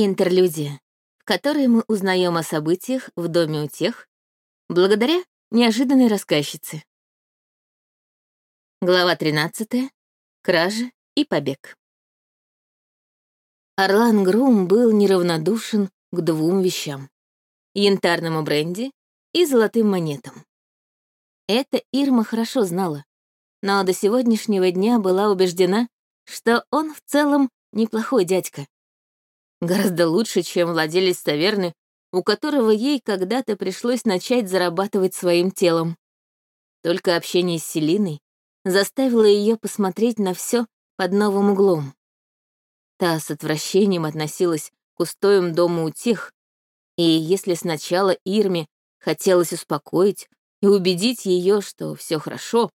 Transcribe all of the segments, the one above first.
Интерлюдия, в которой мы узнаем о событиях в доме у тех, благодаря неожиданной рассказчице. Глава 13. Кража и побег. Орлан Грум был неравнодушен к двум вещам — янтарному бренди и золотым монетам. Это Ирма хорошо знала, но до сегодняшнего дня была убеждена, что он в целом неплохой дядька. Гораздо лучше, чем владелец таверны, у которого ей когда-то пришлось начать зарабатывать своим телом. Только общение с Селиной заставило ее посмотреть на все под новым углом. Та с отвращением относилась к устоям дома у тех, и если сначала Ирме хотелось успокоить и убедить ее, что все хорошо,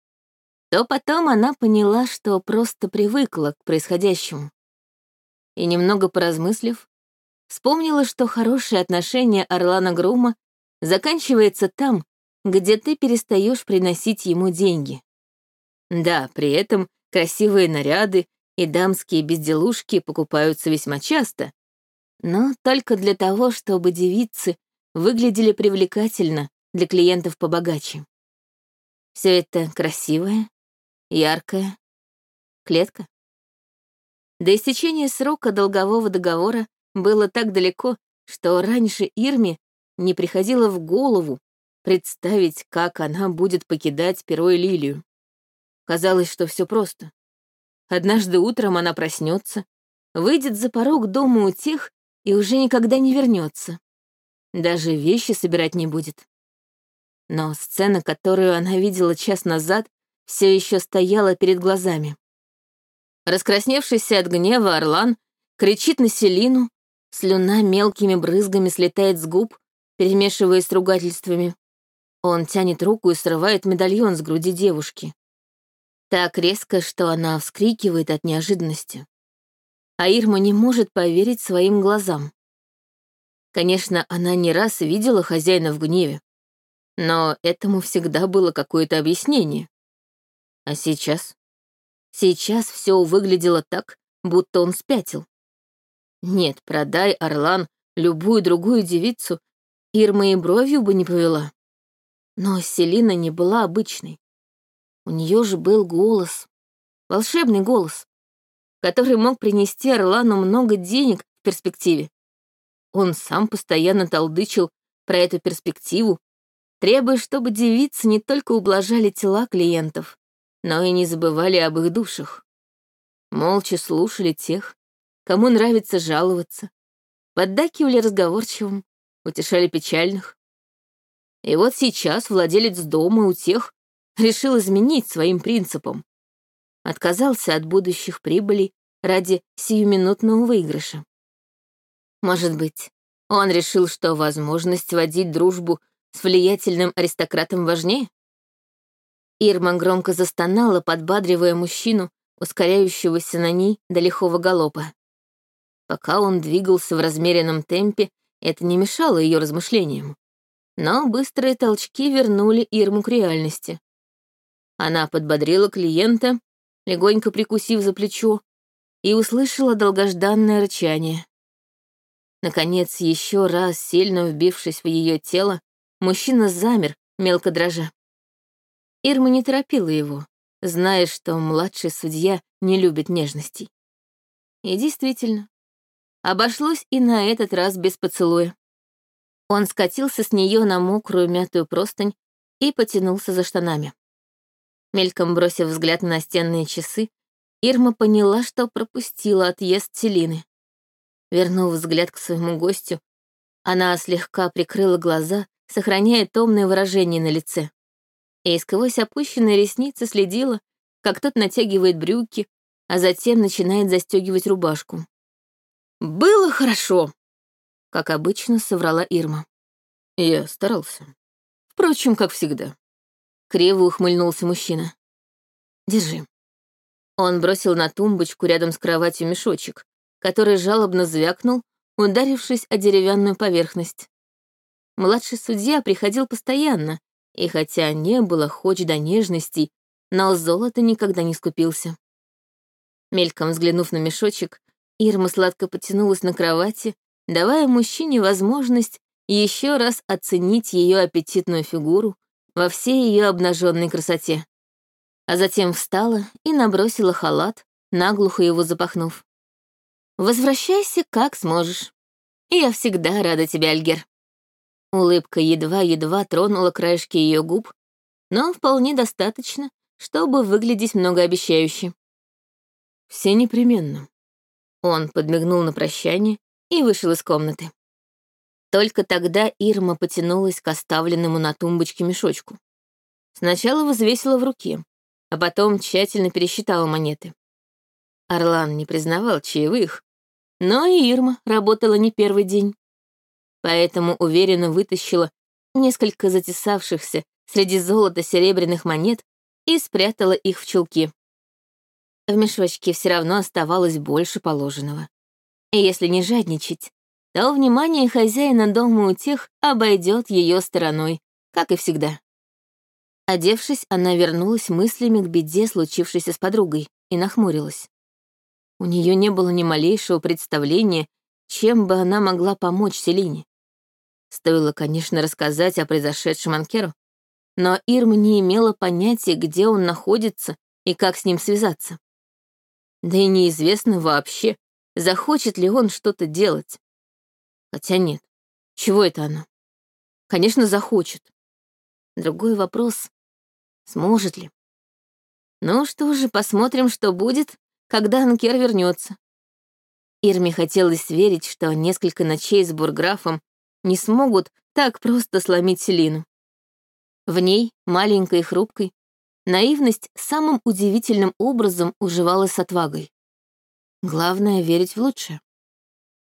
то потом она поняла, что просто привыкла к происходящему. И немного поразмыслив, вспомнила, что хорошее отношение Орлана Грума заканчивается там, где ты перестаешь приносить ему деньги. Да, при этом красивые наряды и дамские безделушки покупаются весьма часто, но только для того, чтобы девицы выглядели привлекательно для клиентов побогаче. Все это красивое, яркое, клетка. До истечения срока долгового договора было так далеко, что раньше Ирме не приходило в голову представить, как она будет покидать перо и лилию. Казалось, что все просто. Однажды утром она проснется, выйдет за порог дома у тех и уже никогда не вернется. Даже вещи собирать не будет. Но сцена, которую она видела час назад, все еще стояла перед глазами. Раскрасневшийся от гнева Орлан кричит на Селину, слюна мелкими брызгами слетает с губ, перемешиваясь с ругательствами. Он тянет руку и срывает медальон с груди девушки. Так резко, что она вскрикивает от неожиданности. А Ирма не может поверить своим глазам. Конечно, она не раз видела хозяина в гневе, но этому всегда было какое-то объяснение. А сейчас? Сейчас все выглядело так, будто он спятил. Нет, продай, Орлан, любую другую девицу, Ирма и бровью бы не повела. Но Селина не была обычной. У нее же был голос, волшебный голос, который мог принести Орлану много денег в перспективе. Он сам постоянно толдычил про эту перспективу, требуя, чтобы девицы не только ублажали тела клиентов, но и не забывали об их душах. Молча слушали тех, кому нравится жаловаться, поддакивали разговорчивым, утешали печальных. И вот сейчас владелец дома у тех, решил изменить своим принципам. Отказался от будущих прибылей ради сиюминутного выигрыша. Может быть, он решил, что возможность водить дружбу с влиятельным аристократом важнее? Ирма громко застонала, подбадривая мужчину, ускоряющегося на ней до лихого галопа. Пока он двигался в размеренном темпе, это не мешало ее размышлениям. Но быстрые толчки вернули Ирму к реальности. Она подбодрила клиента, легонько прикусив за плечо, и услышала долгожданное рычание. Наконец, еще раз сильно вбившись в ее тело, мужчина замер, мелко дрожа. Ирма не торопила его, зная, что младший судья не любит нежностей. И действительно, обошлось и на этот раз без поцелуя. Он скатился с нее на мокрую мятую простынь и потянулся за штанами. Мельком бросив взгляд на настенные часы, Ирма поняла, что пропустила отъезд Селины. Вернув взгляд к своему гостю, она слегка прикрыла глаза, сохраняя томное выражение на лице. И сквозь опущенные ресницы следила, как тот натягивает брюки, а затем начинает застегивать рубашку. «Было хорошо!» — как обычно соврала Ирма. Я старался. Впрочем, как всегда. Криво ухмыльнулся мужчина. «Держи». Он бросил на тумбочку рядом с кроватью мешочек, который жалобно звякнул, ударившись о деревянную поверхность. Младший судья приходил постоянно, и хотя не было хоть до нежностей, но золото никогда не скупился. Мельком взглянув на мешочек, Ирма сладко потянулась на кровати давая мужчине возможность еще раз оценить ее аппетитную фигуру во всей ее обнаженной красоте. А затем встала и набросила халат, наглухо его запахнув. «Возвращайся, как сможешь. Я всегда рада тебе, Альгер». Улыбка едва-едва тронула краешки ее губ, но вполне достаточно, чтобы выглядеть многообещающе. «Все непременно». Он подмигнул на прощание и вышел из комнаты. Только тогда Ирма потянулась к оставленному на тумбочке мешочку. Сначала взвесила в руке, а потом тщательно пересчитала монеты. Орлан не признавал чаевых, но и Ирма работала не первый день. Поэтому уверенно вытащила несколько затесавшихся среди золота серебряных монет и спрятала их в чулки. В мешочке все равно оставалось больше положенного. И если не жадничать, то внимание хозяина дома у тех обойдет ее стороной, как и всегда. Одевшись, она вернулась мыслями к беде, случившейся с подругой, и нахмурилась. У нее не было ни малейшего представления, чем бы она могла помочь Селине. Стоило, конечно, рассказать о произошедшем Анкеру, но Ирма не имела понятия, где он находится и как с ним связаться. Да и неизвестно вообще, захочет ли он что-то делать. Хотя нет, чего это она? Конечно, захочет. Другой вопрос — сможет ли? Ну что же, посмотрим, что будет, когда Анкер вернется. Ирме хотелось верить, что несколько ночей с бурграфом не смогут так просто сломить Селину. В ней, маленькой и хрупкой, наивность самым удивительным образом уживалась с отвагой. Главное — верить в лучшее.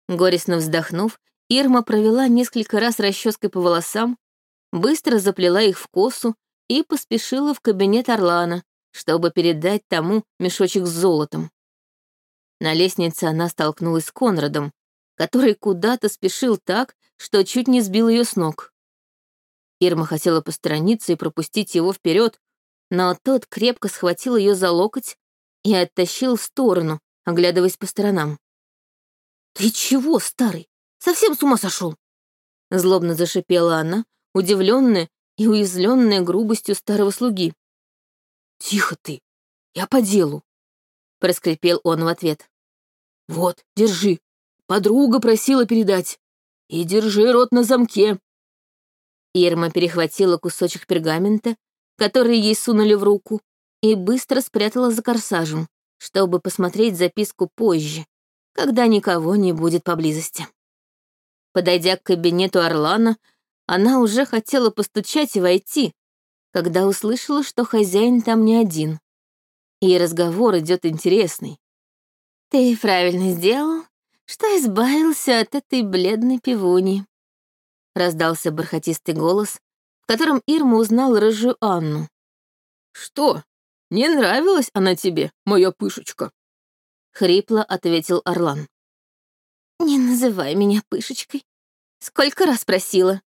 Горестно вздохнув, Ирма провела несколько раз расческой по волосам, быстро заплела их в косу и поспешила в кабинет Орлана, чтобы передать тому мешочек с золотом. На лестнице она столкнулась с Конрадом, который куда-то спешил так, что чуть не сбил ее с ног. Ирма хотела посторониться и пропустить его вперед, но тот крепко схватил ее за локоть и оттащил в сторону, оглядываясь по сторонам. «Ты чего, старый? Совсем с ума сошел? Злобно зашипела она, удивленная и уязвленная грубостью старого слуги. «Тихо ты! Я по делу!» — проскрипел он в ответ. «Вот, держи. Подруга просила передать. И держи рот на замке». Ирма перехватила кусочек пергамента, который ей сунули в руку, и быстро спрятала за корсажем, чтобы посмотреть записку позже, когда никого не будет поблизости. Подойдя к кабинету Орлана, она уже хотела постучать и войти, когда услышала, что хозяин там не один. И разговор идет интересный. «Ты правильно сделал, что избавился от этой бледной пивуни», — раздался бархатистый голос, в котором Ирма узнал рыжую Анну. «Что, не нравилась она тебе, моя пышечка?» — хрипло ответил Орлан. «Не называй меня пышечкой. Сколько раз просила?»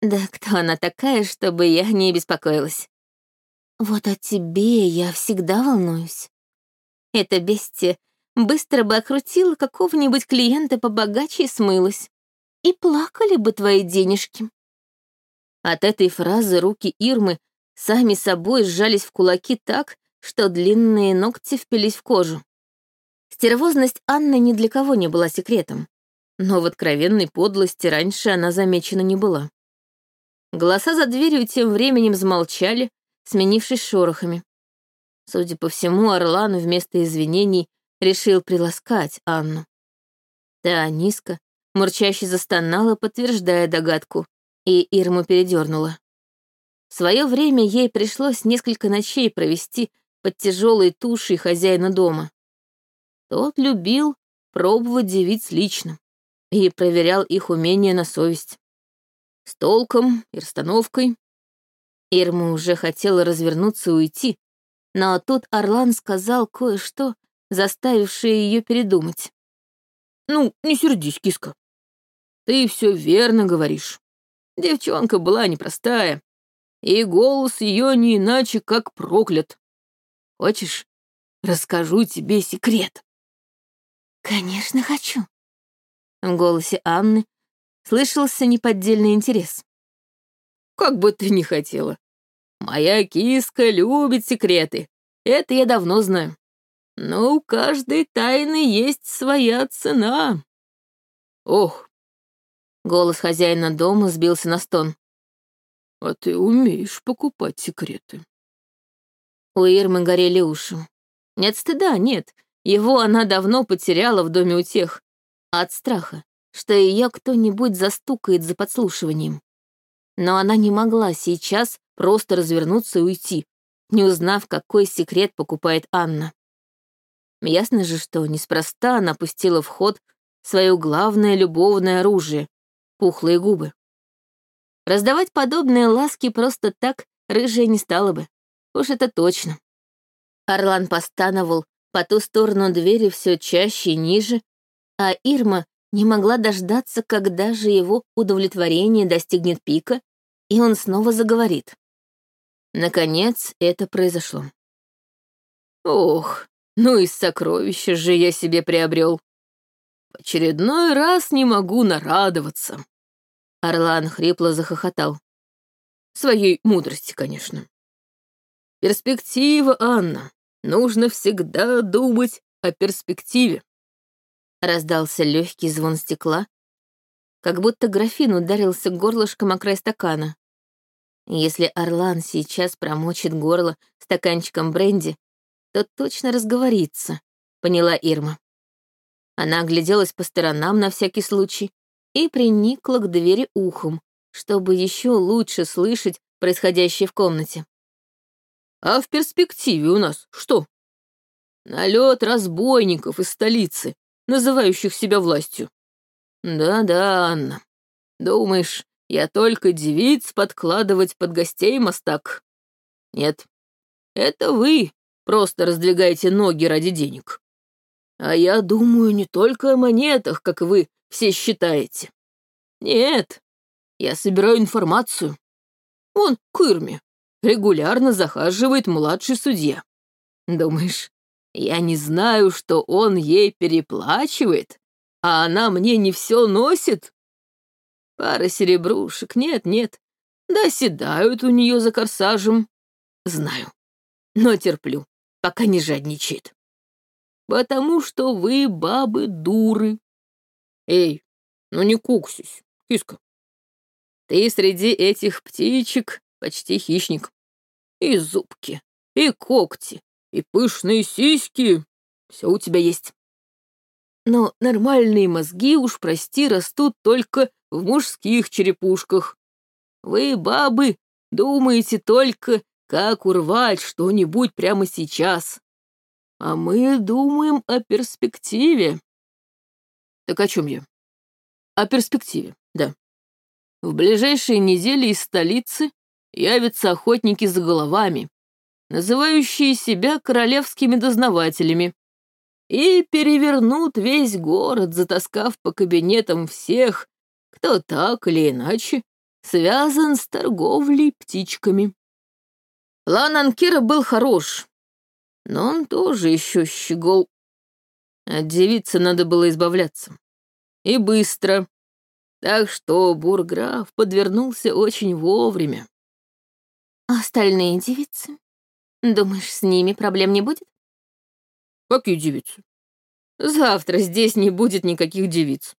«Да кто она такая, чтобы я не беспокоилась?» «Вот о тебе я всегда волнуюсь. Эта бестия быстро бы окрутила какого-нибудь клиента побогаче и смылась. И плакали бы твои денежки». От этой фразы руки Ирмы сами собой сжались в кулаки так, что длинные ногти впились в кожу. Стервозность Анны ни для кого не была секретом, но в откровенной подлости раньше она замечена не была. Голоса за дверью тем временем замолчали, сменившись шорохами. Судя по всему, Орлан вместо извинений решил приласкать Анну. Та низко, мурчаще застонала, подтверждая догадку, и Ирму передернула. В свое время ей пришлось несколько ночей провести под тяжелой тушей хозяина дома. Тот любил пробовать девиц лично и проверял их умение на совесть. С толком и расстановкой. Ирма уже хотела развернуться и уйти, но тут Орлан сказал кое-что, заставившее ее передумать. «Ну, не сердись, киска. Ты все верно говоришь. Девчонка была непростая, и голос ее не иначе, как проклят. Хочешь, расскажу тебе секрет?» «Конечно хочу». В голосе Анны слышался неподдельный интерес. «Как бы ты ни хотела. Моя киска любит секреты. Это я давно знаю. Но у каждой тайны есть своя цена. Ох!» Голос хозяина дома сбился на стон. «А ты умеешь покупать секреты». У Ирмы горели уши. Нет стыда, нет. Его она давно потеряла в доме у тех. От страха, что ее кто-нибудь застукает за подслушиванием. Но она не могла сейчас просто развернуться и уйти, не узнав, какой секрет покупает Анна. Ясно же, что неспроста она пустила в ход свое главное любовное оружие — пухлые губы. Раздавать подобные ласки просто так рыжая не стала бы. Уж это точно. Орлан постановал по ту сторону двери все чаще и ниже, а Ирма не могла дождаться, когда же его удовлетворение достигнет пика, и он снова заговорит. Наконец это произошло. Ох, ну и сокровища же я себе приобрел. В очередной раз не могу нарадоваться. Орлан хрипло захохотал. Своей мудрости, конечно. Перспектива, Анна. Нужно всегда думать о перспективе. Раздался легкий звон стекла, как будто графин ударился горлышком о край стакана. Если Орлан сейчас промочит горло стаканчиком бренди, то точно разговорится, поняла Ирма. Она огляделась по сторонам на всякий случай и приникла к двери ухом, чтобы еще лучше слышать происходящее в комнате. А в перспективе у нас что? Налет разбойников из столицы, называющих себя властью. Да-да, Анна. Думаешь, я только девиц подкладывать под гостей мостак? Нет. Это вы просто раздвигаете ноги ради денег. А я думаю не только о монетах, как вы все считаете. Нет, я собираю информацию. Вон, к Ирме регулярно захаживает младший судья. Думаешь, я не знаю, что он ей переплачивает, а она мне не все носит? Пара серебрушек, нет-нет, да седают у нее за корсажем. Знаю, но терплю, пока не жадничает. Потому что вы, бабы, дуры. Эй, ну не куксись, киска. Ты среди этих птичек почти хищник. И зубки, и когти, и пышные сиськи. Все у тебя есть. Но нормальные мозги, уж прости, растут только в мужских черепушках. Вы, бабы, думаете только, как урвать что-нибудь прямо сейчас. А мы думаем о перспективе. Так о чем я? О перспективе, да. В ближайшие недели из столицы явятся охотники за головами, называющие себя королевскими дознавателями, и перевернут весь город, затаскав по кабинетам всех, кто так или иначе связан с торговлей птичками. План Анкира был хорош, но он тоже еще щегол. От девицы надо было избавляться. И быстро. Так что бурграф подвернулся очень вовремя. А остальные девицы? Думаешь, с ними проблем не будет? Какие девицы? Завтра здесь не будет никаких девиц.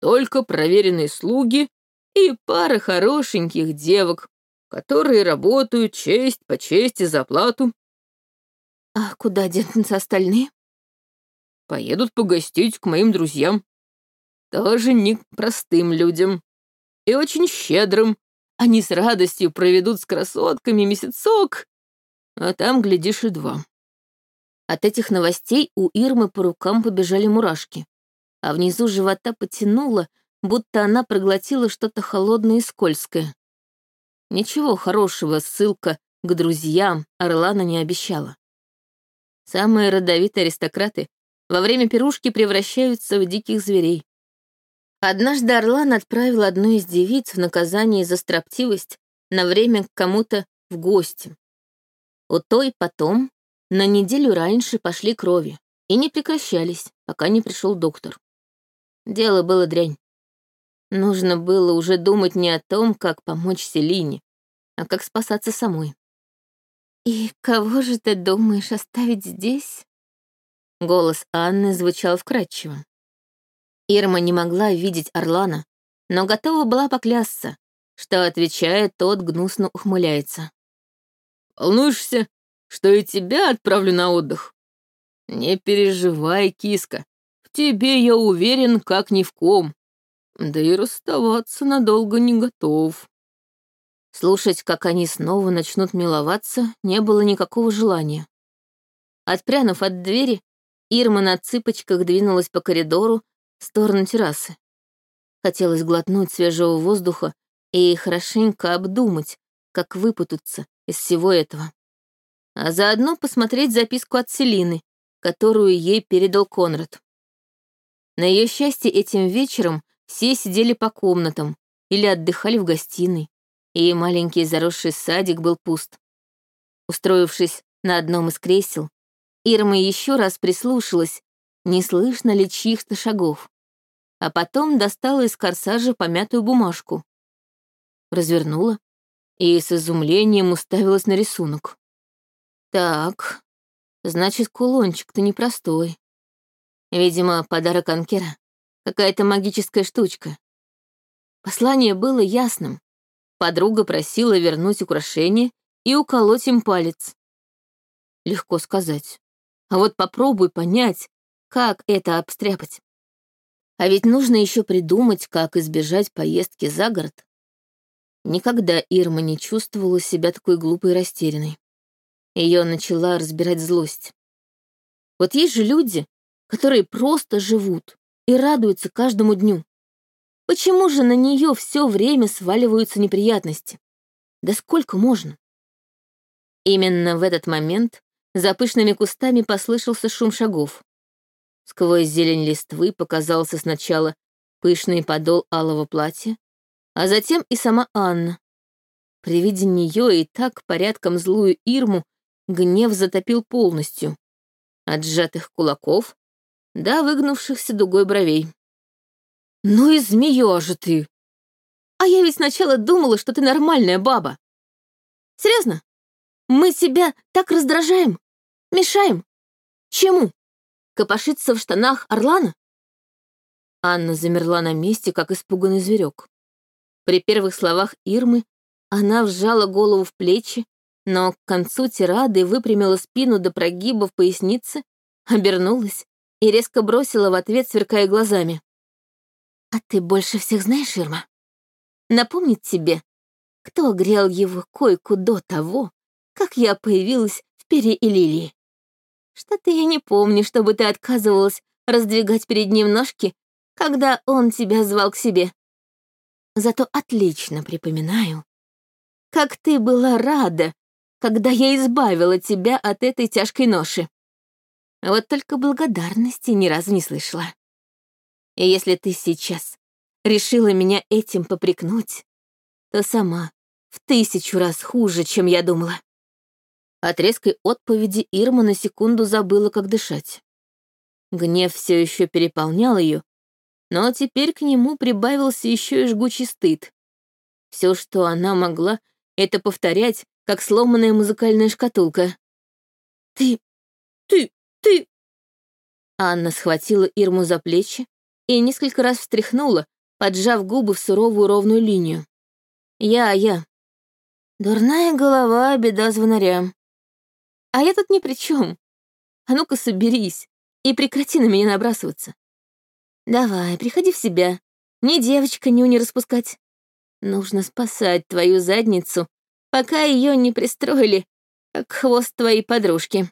Только проверенные слуги и пара хорошеньких девок, которые работают честь по чести за плату. А куда денутся остальные? Поедут погостить к моим друзьям. Тоже не простым людям. И очень щедрым, они с радостью проведут с красотками месяцок, а там, глядишь, и два. От этих новостей у Ирмы по рукам побежали мурашки, а внизу живота потянуло, будто она проглотила что-то холодное и скользкое. Ничего хорошего ссылка к друзьям Орлана не обещала. Самые родовитые аристократы во время пирушки превращаются в диких зверей. Однажды Орлан отправил одну из девиц в наказание за строптивость на время к кому-то в гости. У той потом на неделю раньше пошли крови и не прекращались, пока не пришел доктор. Дело было дрянь. Нужно было уже думать не о том, как помочь Селине, а как спасаться самой. «И кого же ты думаешь оставить здесь?» Голос Анны звучал вкрадчиво. Ирма не могла видеть Орлана, но готова была поклясться, что, отвечая, тот гнусно ухмыляется. «Волнуешься, что и тебя отправлю на отдых? Не переживай, киска, в тебе я уверен, как ни в ком. Да и расставаться надолго не готов». Слушать, как они снова начнут миловаться, не было никакого желания. Отпрянув от двери, Ирма на цыпочках двинулась по коридору в сторону террасы. Хотелось глотнуть свежего воздуха и хорошенько обдумать, как выпутаться из всего этого. А заодно посмотреть записку от Селины, которую ей передал Конрад. На ее счастье этим вечером все сидели по комнатам или отдыхали в гостиной и маленький заросший садик был пуст. Устроившись на одном из кресел, Ирма еще раз прислушалась, не слышно ли чьих-то шагов, а потом достала из корсажа помятую бумажку. Развернула и с изумлением уставилась на рисунок. Так, значит, кулончик-то непростой. Видимо, подарок Анкера. Какая-то магическая штучка. Послание было ясным. Подруга просила вернуть украшение и уколоть им палец. Легко сказать. А вот попробуй понять, как это обстряпать. А ведь нужно еще придумать, как избежать поездки за город. Никогда Ирма не чувствовала себя такой глупой и растерянной. Ее начала разбирать злость. Вот есть же люди, которые просто живут и радуются каждому дню. Почему же на нее все время сваливаются неприятности? Да сколько можно? Именно в этот момент за пышными кустами послышался шум шагов. Сквозь зелень листвы показался сначала пышный подол алого платья, а затем и сама Анна. При виде нее и так порядком злую Ирму гнев затопил полностью. От сжатых кулаков до выгнувшихся дугой бровей. «Ну и змея же ты! А я ведь сначала думала, что ты нормальная баба. Серьезно? Мы себя так раздражаем? Мешаем? Чему? Копошиться в штанах Орлана?» Анна замерла на месте, как испуганный зверек. При первых словах Ирмы она вжала голову в плечи, но к концу тирады выпрямила спину до прогиба в пояснице, обернулась и резко бросила в ответ, сверкая глазами. «А ты больше всех знаешь, Ирма? Напомнить тебе, кто грел его койку до того, как я появилась в пере и лилии? Что-то я не помню, чтобы ты отказывалась раздвигать перед ним ножки, когда он тебя звал к себе. Зато отлично припоминаю, как ты была рада, когда я избавила тебя от этой тяжкой ноши. Вот только благодарности ни разу не слышала. И если ты сейчас решила меня этим попрекнуть, то сама в тысячу раз хуже, чем я думала. От резкой отповеди Ирма на секунду забыла, как дышать. Гнев все еще переполнял ее, но теперь к нему прибавился еще и жгучий стыд. Все, что она могла, это повторять, как сломанная музыкальная шкатулка. «Ты... ты... ты...» Анна схватила Ирму за плечи, и несколько раз встряхнула, поджав губы в суровую ровную линию. «Я, я. Дурная голова, беда звонаря. А я тут ни при чем. А ну-ка соберись и прекрати на меня набрасываться. Давай, приходи в себя. Ни девочка нюни распускать. Нужно спасать твою задницу, пока ее не пристроили, как хвост твоей подружки».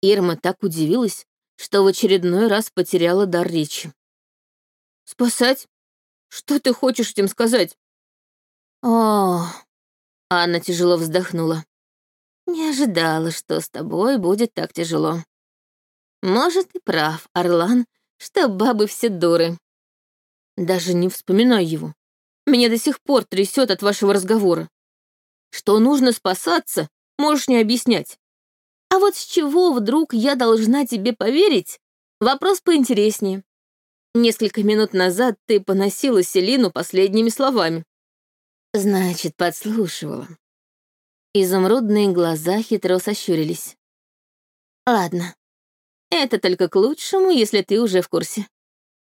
Ирма так удивилась, что в очередной раз потеряла дар речи. Спасать? Что ты хочешь этим сказать? О, Анна тяжело вздохнула. Не ожидала, что с тобой будет так тяжело. Может, и прав, Орлан, что бабы все дуры. Даже не вспоминай его. Меня до сих пор трясет от вашего разговора. Что нужно спасаться, можешь не объяснять. А вот с чего вдруг я должна тебе поверить? Вопрос поинтереснее. Несколько минут назад ты поносила Селину последними словами. Значит, подслушивала. Изумрудные глаза хитро сощурились. Ладно. Это только к лучшему, если ты уже в курсе.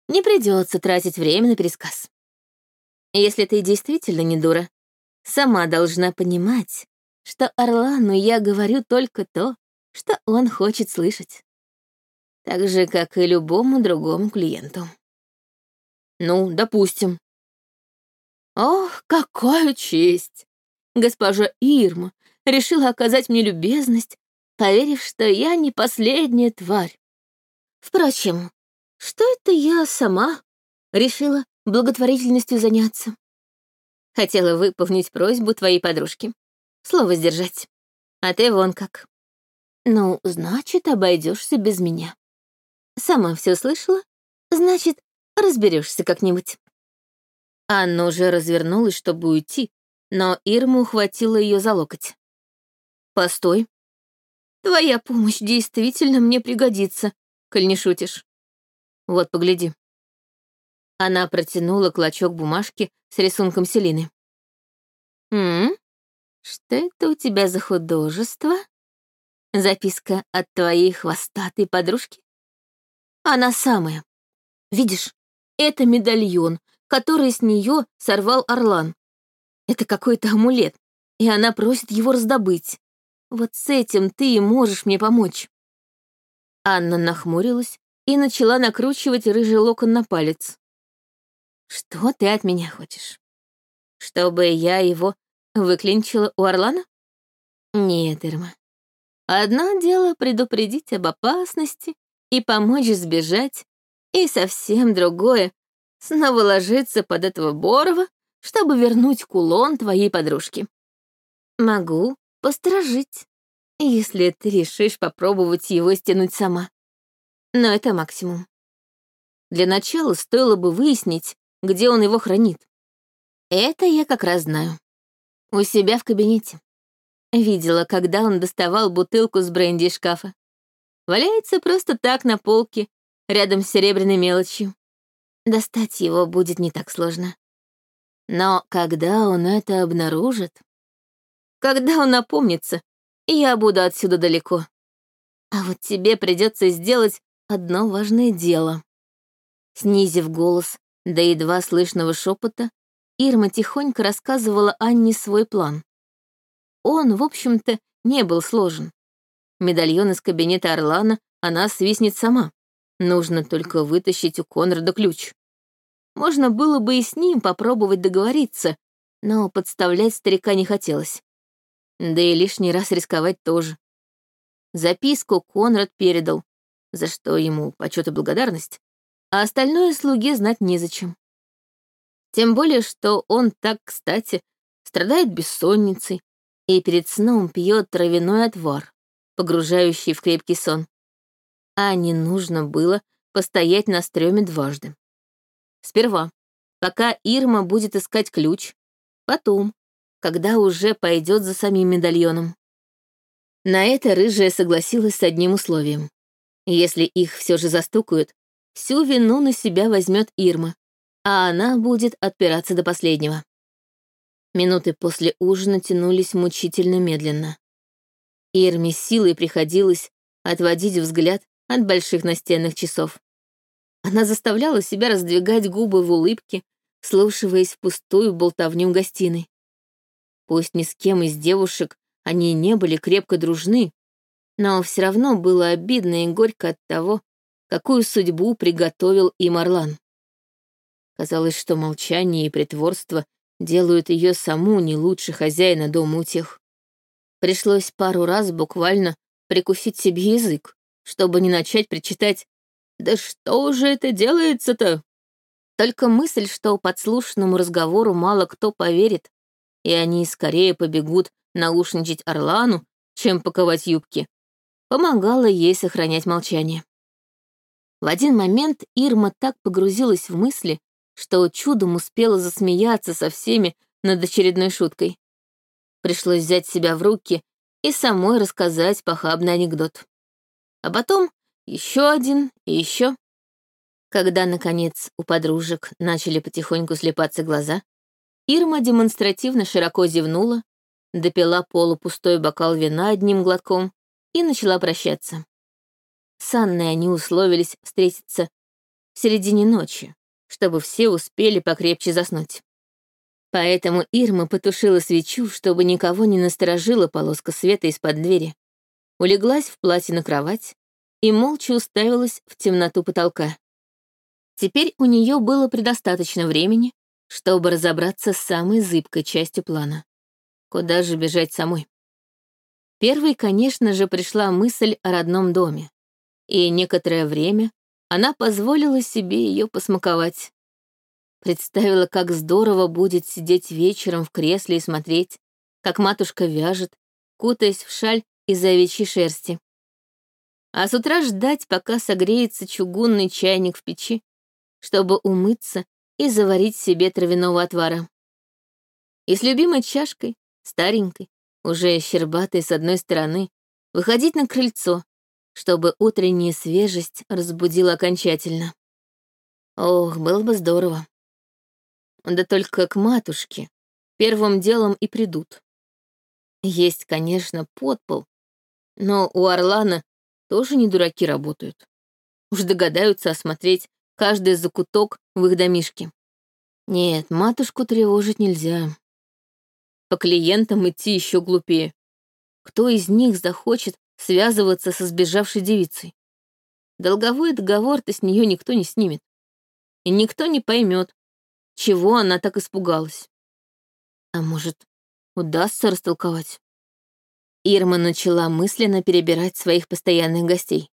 Не придется тратить время на пересказ. Если ты действительно не дура, сама должна понимать, что Орлану я говорю только то, что он хочет слышать. Так же, как и любому другому клиенту. Ну, допустим. Ох, какая честь! Госпожа Ирма решила оказать мне любезность, поверив, что я не последняя тварь. Впрочем, что это я сама решила благотворительностью заняться? Хотела выполнить просьбу твоей подружки. Слово сдержать. А ты вон как. Ну, значит, обойдешься без меня. Сама все слышала, значит, разберешься как-нибудь. Анна уже развернулась, чтобы уйти, но Ирма ухватила ее за локоть. «Постой. Твоя помощь действительно мне пригодится, коль не шутишь. Вот, погляди». Она протянула клочок бумажки с рисунком Селины. «М? Что это у тебя за художество? Записка от твоей хвостатой подружки? Она самая. Видишь, это медальон, который с нее сорвал Орлан. Это какой-то амулет, и она просит его раздобыть. Вот с этим ты и можешь мне помочь. Анна нахмурилась и начала накручивать рыжий локон на палец. Что ты от меня хочешь? Чтобы я его выклинчила у Орлана? Нет, Ирма. Одно дело предупредить об опасности и помочь сбежать, и совсем другое — снова ложиться под этого Борова, чтобы вернуть кулон твоей подружки. Могу посторожить, если ты решишь попробовать его стянуть сама. Но это максимум. Для начала стоило бы выяснить, где он его хранит. Это я как раз знаю. У себя в кабинете. Видела, когда он доставал бутылку с бренди из шкафа. Валяется просто так на полке, рядом с серебряной мелочью. Достать его будет не так сложно. Но когда он это обнаружит... Когда он напомнится, я буду отсюда далеко. А вот тебе придется сделать одно важное дело. Снизив голос до едва слышного шепота, Ирма тихонько рассказывала Анне свой план. Он, в общем-то, не был сложен. Медальон из кабинета Орлана она свистнет сама. Нужно только вытащить у Конрада ключ. Можно было бы и с ним попробовать договориться, но подставлять старика не хотелось. Да и лишний раз рисковать тоже. Записку Конрад передал, за что ему почет и благодарность, а остальное слуге знать незачем. Тем более, что он так, кстати, страдает бессонницей и перед сном пьет травяной отвар, погружающий в крепкий сон. А не нужно было постоять на стреме дважды. Сперва, пока Ирма будет искать ключ, потом, когда уже пойдет за самим медальоном. На это рыжая согласилась с одним условием. Если их все же застукают, всю вину на себя возьмет Ирма, а она будет отпираться до последнего. Минуты после ужина тянулись мучительно медленно. Ирме силой приходилось отводить взгляд от больших настенных часов. Она заставляла себя раздвигать губы в улыбке, слушаясь в пустую болтовню гостиной. Пусть ни с кем из девушек они не были крепко дружны, но все равно было обидно и горько от того, какую судьбу приготовил им Орлан. Казалось, что молчание и притворство делают ее саму не лучше хозяина дома утех. Пришлось пару раз буквально прикусить себе язык, чтобы не начать причитать «Да что же это делается-то?» Только мысль, что подслушанному разговору мало кто поверит, и они скорее побегут наушничать Орлану, чем паковать юбки, помогала ей сохранять молчание. В один момент Ирма так погрузилась в мысли, что чудом успела засмеяться со всеми над очередной шуткой. Пришлось взять себя в руки и самой рассказать похабный анекдот. А потом еще один и еще. Когда, наконец, у подружек начали потихоньку слепаться глаза, Ирма демонстративно широко зевнула, допила полупустой бокал вина одним глотком и начала прощаться. С Анной они условились встретиться в середине ночи, чтобы все успели покрепче заснуть. Поэтому Ирма потушила свечу, чтобы никого не насторожила полоска света из-под двери, улеглась в платье на кровать и молча уставилась в темноту потолка. Теперь у нее было предостаточно времени, чтобы разобраться с самой зыбкой частью плана. Куда же бежать самой? Первой, конечно же, пришла мысль о родном доме, и некоторое время она позволила себе ее посмаковать. Представила, как здорово будет сидеть вечером в кресле и смотреть, как матушка вяжет, кутаясь в шаль из овечьей шерсти. А с утра ждать, пока согреется чугунный чайник в печи, чтобы умыться и заварить себе травяного отвара. И с любимой чашкой, старенькой, уже щербатой с одной стороны, выходить на крыльцо, чтобы утренняя свежесть разбудила окончательно. Ох, было бы здорово. Да только к матушке первым делом и придут. Есть, конечно, подпол, но у Орлана тоже не дураки работают. Уж догадаются осмотреть каждый закуток в их домишке. Нет, матушку тревожить нельзя. По клиентам идти еще глупее. Кто из них захочет связываться со сбежавшей девицей? Долговой договор-то с нее никто не снимет. И никто не поймет, чего она так испугалась. А может, удастся растолковать? Ирма начала мысленно перебирать своих постоянных гостей.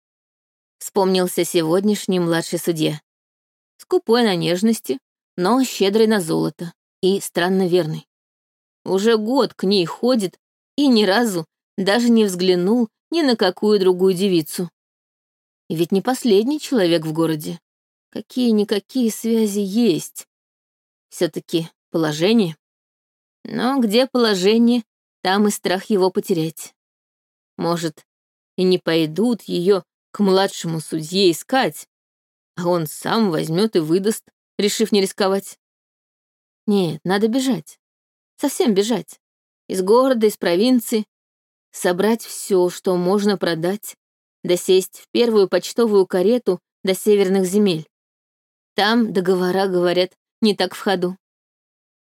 Вспомнился сегодняшний младший судья скупой на нежности, но щедрый на золото и странно верный. Уже год к ней ходит и ни разу даже не взглянул ни на какую другую девицу. И ведь не последний человек в городе. Какие-никакие связи есть. Все-таки положение. Но где положение, там и страх его потерять. Может, и не пойдут ее к младшему судье искать, а он сам возьмет и выдаст, решив не рисковать. Нет, надо бежать. Совсем бежать. Из города, из провинции. Собрать все, что можно продать, да сесть в первую почтовую карету до северных земель. Там договора, говорят, не так в ходу.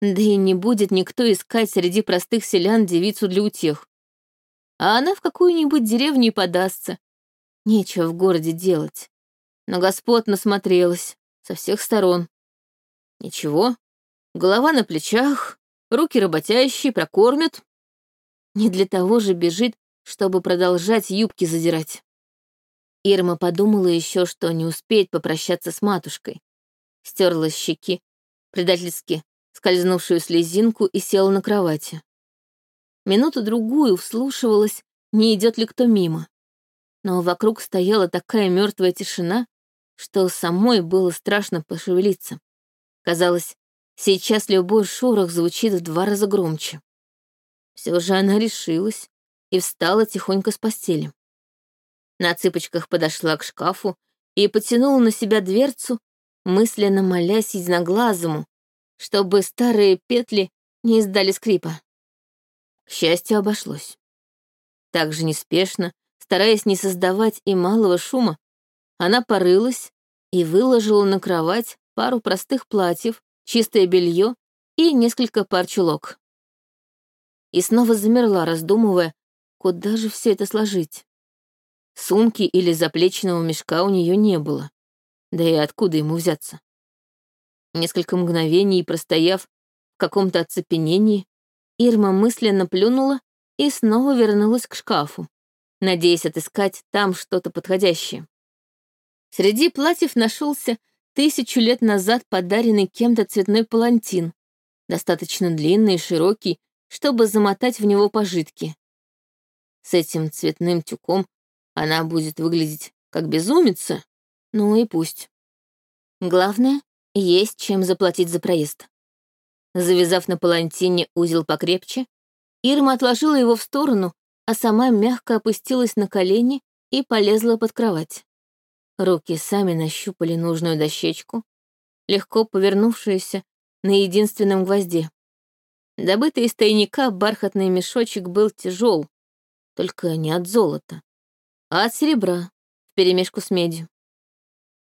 Да и не будет никто искать среди простых селян девицу для утех. А она в какую-нибудь деревню и подастся. Нечего в городе делать но господ насмотрелась со всех сторон. Ничего, голова на плечах, руки работящие, прокормят. Не для того же бежит, чтобы продолжать юбки задирать. Ирма подумала еще, что не успеет попрощаться с матушкой. Стерла щеки, предательски скользнувшую слезинку и села на кровати. Минуту-другую вслушивалась, не идет ли кто мимо. Но вокруг стояла такая мертвая тишина, что самой было страшно пошевелиться. Казалось, сейчас любой шорох звучит в два раза громче. Все же она решилась и встала тихонько с постели. На цыпочках подошла к шкафу и потянула на себя дверцу, мысленно молясь единоглазому, чтобы старые петли не издали скрипа. К счастью, обошлось. Так же неспешно, стараясь не создавать и малого шума, она порылась и выложила на кровать пару простых платьев, чистое белье и несколько пар чулок. И снова замерла, раздумывая, куда же все это сложить. Сумки или заплечного мешка у нее не было. Да и откуда ему взяться? Несколько мгновений, простояв в каком-то оцепенении, Ирма мысленно плюнула и снова вернулась к шкафу, надеясь отыскать там что-то подходящее. Среди платьев нашелся тысячу лет назад подаренный кем-то цветной палантин, достаточно длинный и широкий, чтобы замотать в него пожитки. С этим цветным тюком она будет выглядеть как безумица, ну и пусть. Главное, есть чем заплатить за проезд. Завязав на палантине узел покрепче, Ирма отложила его в сторону, а сама мягко опустилась на колени и полезла под кровать. Руки сами нащупали нужную дощечку, легко повернувшуюся на единственном гвозде. Добытый из тайника бархатный мешочек был тяжел, только не от золота, а от серебра, вперемешку с медью.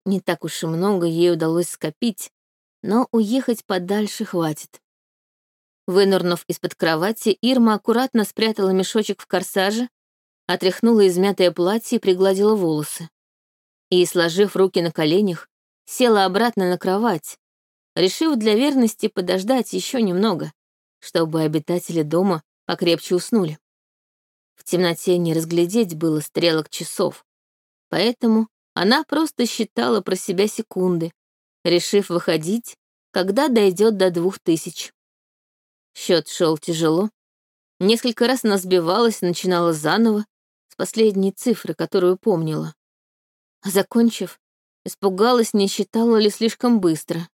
Не так уж и много ей удалось скопить, но уехать подальше хватит. Вынырнув из-под кровати, Ирма аккуратно спрятала мешочек в корсаже, отряхнула измятое платье и пригладила волосы. И, сложив руки на коленях, села обратно на кровать, решив для верности подождать еще немного чтобы обитатели дома покрепче уснули. В темноте не разглядеть было стрелок часов, поэтому она просто считала про себя секунды, решив выходить, когда дойдет до двух тысяч. Счет шел тяжело. Несколько раз она сбивалась и начинала заново с последней цифры, которую помнила. А закончив, испугалась, не считала ли слишком быстро.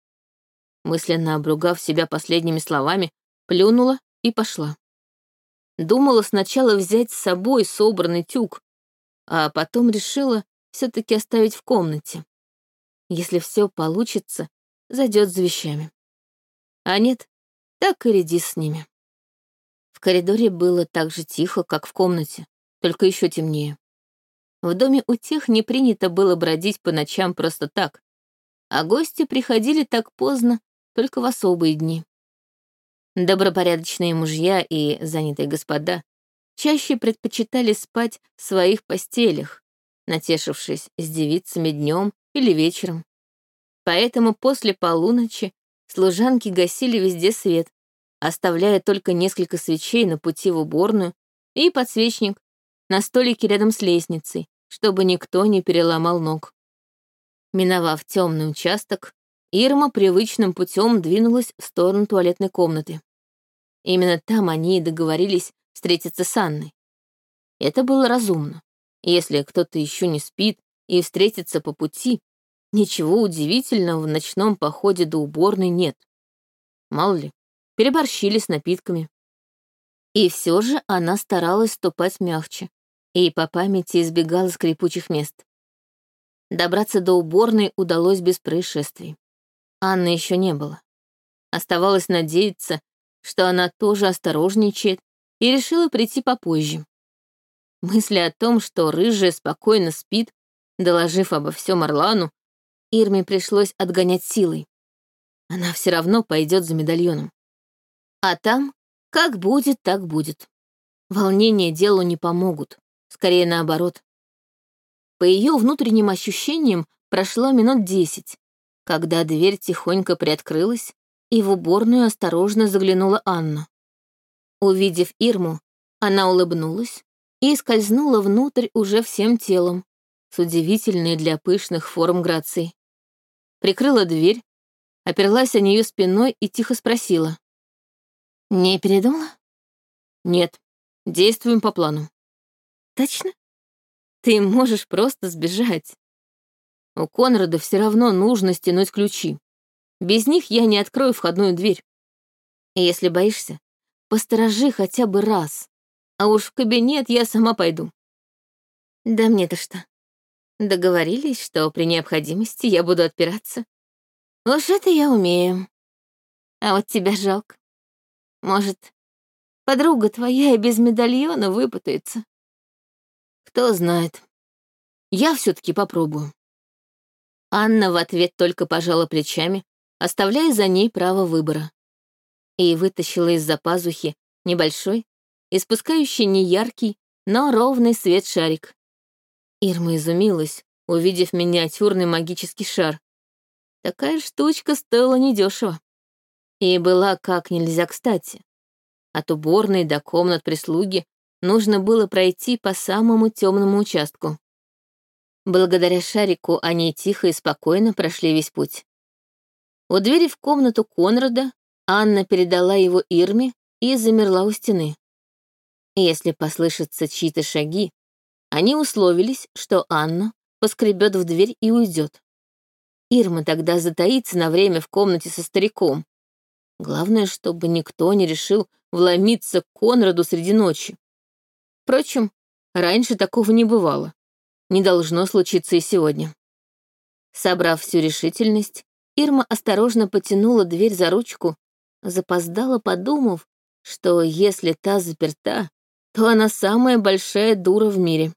Мысленно обругав себя последними словами, плюнула и пошла. Думала сначала взять с собой собранный тюк, а потом решила все-таки оставить в комнате. Если все получится, зайдет за вещами. А нет, так и ряди с ними. В коридоре было так же тихо, как в комнате, только еще темнее. В доме у тех не принято было бродить по ночам просто так, а гости приходили так поздно только в особые дни. Добропорядочные мужья и занятые господа чаще предпочитали спать в своих постелях, натешившись с девицами днем или вечером. Поэтому после полуночи служанки гасили везде свет, оставляя только несколько свечей на пути в уборную и подсвечник на столике рядом с лестницей, чтобы никто не переломал ног. Миновав темный участок, Ирма привычным путем двинулась в сторону туалетной комнаты. Именно там они и договорились встретиться с Анной. Это было разумно. Если кто-то еще не спит и встретится по пути, ничего удивительного в ночном походе до уборной нет. Мало ли, переборщили с напитками. И все же она старалась ступать мягче и по памяти избегала скрипучих мест. Добраться до уборной удалось без происшествий. Анны еще не было. Оставалось надеяться, что она тоже осторожничает и решила прийти попозже. Мысли о том, что рыжая спокойно спит, доложив обо всем Орлану, Ирме пришлось отгонять силой. Она все равно пойдет за медальоном. А там, как будет, так будет. Волнения делу не помогут, скорее наоборот. По ее внутренним ощущениям прошло минут десять, когда дверь тихонько приоткрылась, и в уборную осторожно заглянула Анна. Увидев Ирму, она улыбнулась и скользнула внутрь уже всем телом, с удивительной для пышных форм грацией. Прикрыла дверь, оперлась о нее спиной и тихо спросила. «Не передумала?» «Нет, действуем по плану». «Точно? Ты можешь просто сбежать. У Конрада все равно нужно стянуть ключи. Без них я не открою входную дверь. Если боишься, посторожи хотя бы раз, а уж в кабинет я сама пойду. Да мне-то что? Договорились, что при необходимости я буду отпираться. Уж это я умею. А вот тебя жалко. Может, подруга твоя и без медальона выпутается. Кто знает. Я все таки попробую. Анна в ответ только пожала плечами, оставляя за ней право выбора. И вытащила из-за пазухи небольшой, испускающий неяркий, но ровный свет шарик. Ирма изумилась, увидев миниатюрный магический шар. Такая штучка стоила недешево. И была как нельзя кстати. От уборной до комнат прислуги нужно было пройти по самому темному участку. Благодаря шарику они тихо и спокойно прошли весь путь. У двери в комнату Конрада Анна передала его Ирме и замерла у стены. Если послышатся чьи-то шаги, они условились, что Анна поскребет в дверь и уйдет. Ирма тогда затаится на время в комнате со стариком. Главное, чтобы никто не решил вломиться к Конраду среди ночи. Впрочем, раньше такого не бывало. Не должно случиться и сегодня. Собрав всю решительность, Ирма осторожно потянула дверь за ручку, запоздала, подумав, что если та заперта, то она самая большая дура в мире.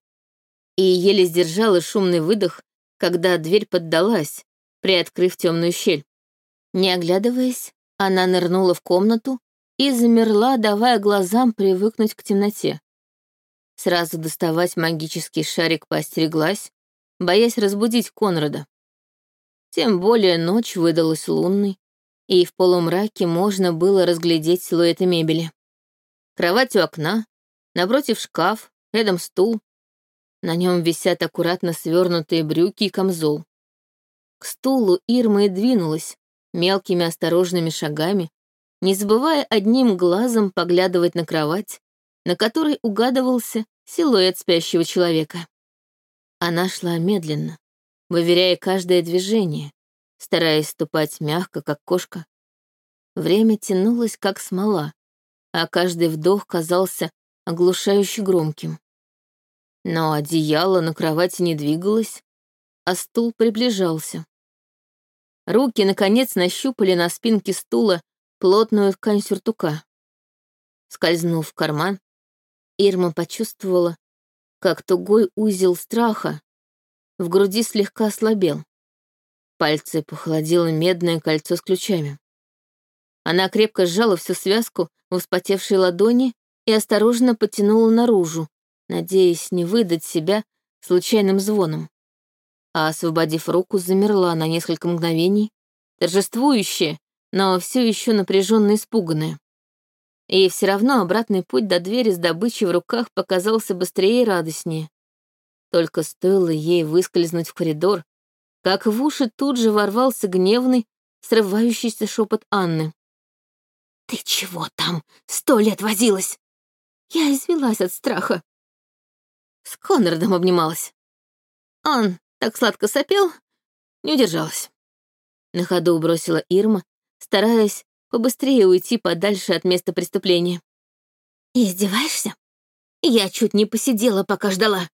И еле сдержала шумный выдох, когда дверь поддалась, приоткрыв темную щель. Не оглядываясь, она нырнула в комнату и замерла, давая глазам привыкнуть к темноте. Сразу доставать магический шарик поостереглась, боясь разбудить Конрада. Тем более ночь выдалась лунной, и в полумраке можно было разглядеть силуэты мебели. Кровать у окна, напротив шкаф, рядом стул. На нем висят аккуратно свернутые брюки и камзол. К стулу Ирма и двинулась, мелкими осторожными шагами, не забывая одним глазом поглядывать на кровать, на которой угадывался силуэт спящего человека. Она шла медленно, выверяя каждое движение, стараясь ступать мягко, как кошка. Время тянулось, как смола, а каждый вдох казался оглушающе громким. Но одеяло на кровати не двигалось, а стул приближался. Руки, наконец, нащупали на спинке стула плотную ткань сюртука. Скользнув в карман, Ирма почувствовала, как тугой узел страха в груди слегка ослабел. Пальцы похолодело медное кольцо с ключами. Она крепко сжала всю связку в вспотевшей ладони и осторожно потянула наружу, надеясь не выдать себя случайным звоном а, освободив руку, замерла на несколько мгновений, торжествующая, но все еще напряженно испуганная. И все равно обратный путь до двери с добычей в руках показался быстрее и радостнее. Только стоило ей выскользнуть в коридор, как в уши тут же ворвался гневный, срывающийся шепот Анны. «Ты чего там? Сто лет возилась!» Я извелась от страха. С Конрадом обнималась. Он так сладко сопел, не удержалась. На ходу бросила Ирма, стараясь побыстрее уйти подальше от места преступления. «Издеваешься? Я чуть не посидела, пока ждала.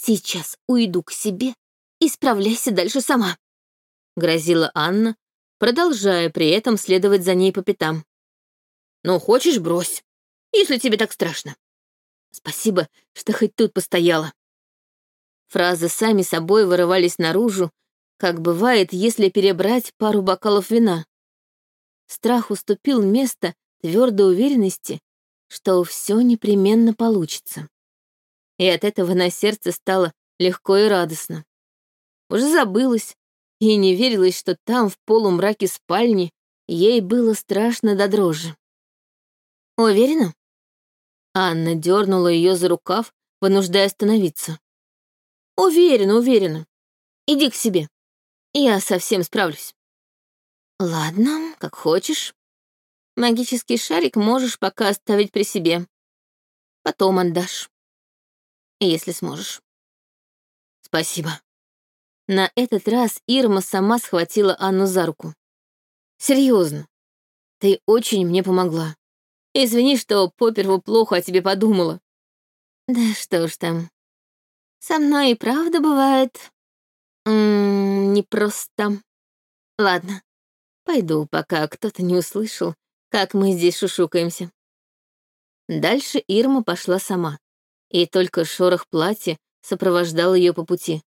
Сейчас уйду к себе и справляйся дальше сама», — грозила Анна, продолжая при этом следовать за ней по пятам. «Ну, хочешь, брось, если тебе так страшно. Спасибо, что хоть тут постояла. Фразы сами собой вырывались наружу, как бывает, если перебрать пару бокалов вина. Страх уступил место твердой уверенности, что все непременно получится. И от этого на сердце стало легко и радостно. Уже забылось и не верилось, что там, в полумраке спальни, ей было страшно до дрожи. «Уверена?» Анна дернула ее за рукав, вынуждая остановиться. Уверена, уверена. Иди к себе. Я совсем справлюсь. Ладно, как хочешь. Магический шарик можешь пока оставить при себе. Потом отдашь. Если сможешь. Спасибо. На этот раз Ирма сама схватила Анну за руку. Серьезно, ты очень мне помогла. Извини, что поперву плохо о тебе подумала. Да что ж там. Со мной и правда бывает... М непросто. Ладно, пойду, пока кто-то не услышал, как мы здесь шушукаемся. Дальше Ирма пошла сама, и только шорох платья сопровождал ее по пути.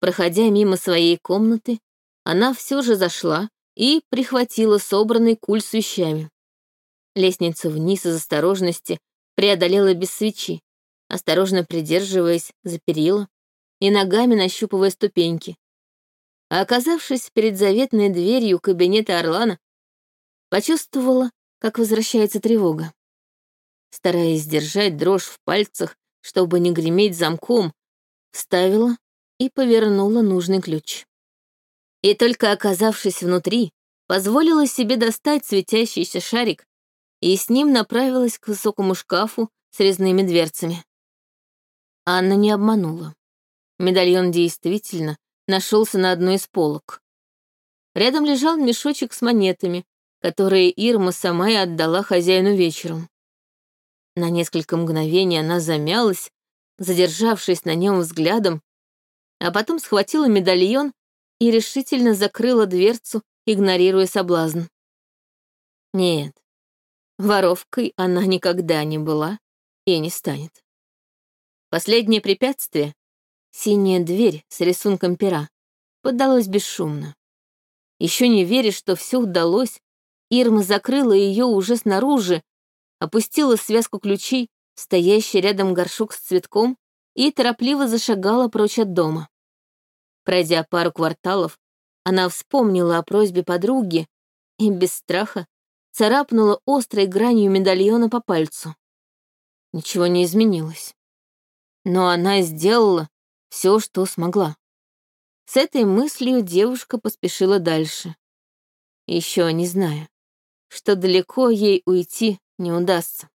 Проходя мимо своей комнаты, она все же зашла и прихватила собранный куль с вещами. Лестницу вниз из осторожности преодолела без свечи, осторожно придерживаясь за перила и ногами нащупывая ступеньки. А оказавшись перед заветной дверью кабинета Орлана, почувствовала, как возвращается тревога. Стараясь сдержать дрожь в пальцах, чтобы не греметь замком, вставила и повернула нужный ключ. И только оказавшись внутри, позволила себе достать светящийся шарик и с ним направилась к высокому шкафу с резными дверцами. Анна не обманула. Медальон действительно нашелся на одной из полок. Рядом лежал мешочек с монетами, которые Ирма сама и отдала хозяину вечером. На несколько мгновений она замялась, задержавшись на нем взглядом, а потом схватила медальон и решительно закрыла дверцу, игнорируя соблазн. Нет, воровкой она никогда не была и не станет. Последнее препятствие — синяя дверь с рисунком пера — поддалось бесшумно. Еще не веря, что все удалось, Ирма закрыла ее уже снаружи, опустила связку ключей, стоящий рядом горшок с цветком, и торопливо зашагала прочь от дома. Пройдя пару кварталов, она вспомнила о просьбе подруги и без страха царапнула острой гранью медальона по пальцу. Ничего не изменилось. Но она сделала все, что смогла. С этой мыслью девушка поспешила дальше, еще не зная, что далеко ей уйти не удастся.